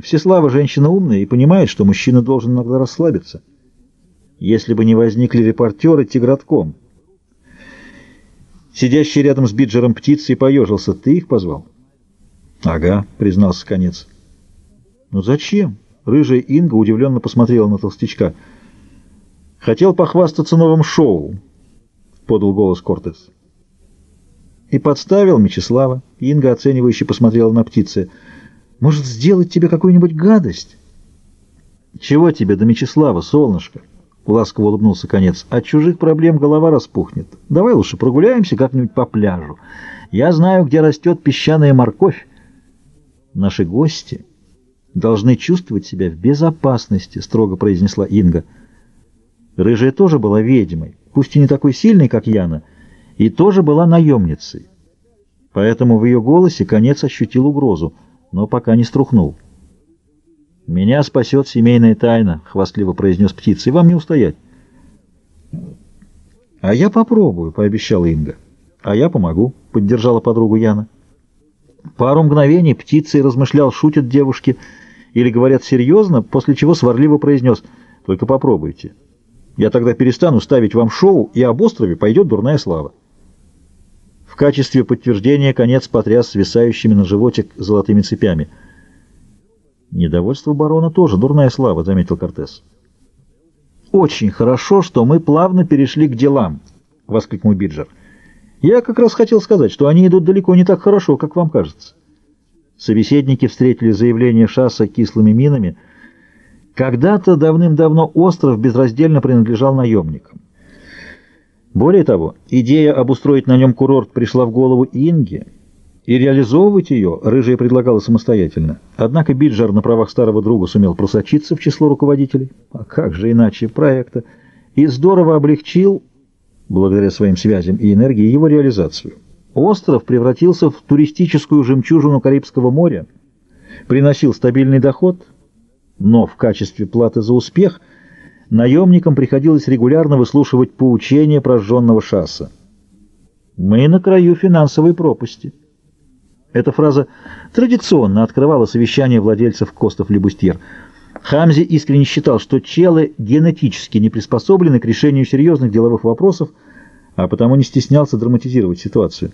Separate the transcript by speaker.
Speaker 1: Всеслава женщина умная и понимает, что мужчина должен иногда расслабиться. Если бы не возникли репортеры тигротком. Сидящий рядом с Биджером птицей поежился. Ты их позвал? Ага, признался конец. Ну зачем? Рыжая Инга удивленно посмотрела на толстячка. Хотел похвастаться новым шоу, подал голос Кортес. И подставил Мечислава. Инга оценивающе посмотрела на птицы. Может, сделать тебе какую-нибудь гадость? Чего тебе до Мечислава, солнышко? Ласково улыбнулся конец. От чужих проблем голова распухнет. Давай лучше прогуляемся как-нибудь по пляжу. Я знаю, где растет песчаная морковь. Наши гости должны чувствовать себя в безопасности, строго произнесла Инга. Рыжая тоже была ведьмой, пусть и не такой сильной, как Яна, и тоже была наемницей. Поэтому в ее голосе конец ощутил угрозу, но пока не струхнул. «Меня спасет семейная тайна», — хвастливо произнес птица, — «и вам не устоять». «А я попробую», — пообещала Инга. «А я помогу», — поддержала подругу Яна. Пару мгновений птицей размышлял, шутят девушки или говорят серьезно, после чего сварливо произнес «Только попробуйте. Я тогда перестану ставить вам шоу, и об острове пойдет дурная слава». Качестве подтверждения конец потряс свисающими на животик золотыми цепями — Недовольство барона тоже дурная слава, заметил Кортес. Очень хорошо, что мы плавно перешли к делам, воскликнул Биджер. Я как раз хотел сказать, что они идут далеко не так хорошо, как вам кажется. Собеседники встретили заявление Шасса кислыми минами. Когда-то давным-давно остров безраздельно принадлежал наемникам. Более того, идея обустроить на нем курорт пришла в голову Инге, и реализовывать ее Рыжая предлагала самостоятельно. Однако Биджар на правах старого друга сумел просочиться в число руководителей, а как же иначе, проекта, и здорово облегчил, благодаря своим связям и энергии, его реализацию. Остров превратился в туристическую жемчужину Карибского моря, приносил стабильный доход, но в качестве платы за успех наемникам приходилось регулярно выслушивать поучения прожженного шасса. Мы на краю финансовой пропасти. Эта фраза традиционно открывала совещание владельцев Костов Лебустьер. Хамзи искренне считал, что челы генетически не приспособлены к решению серьезных деловых вопросов, а потому не стеснялся драматизировать ситуацию.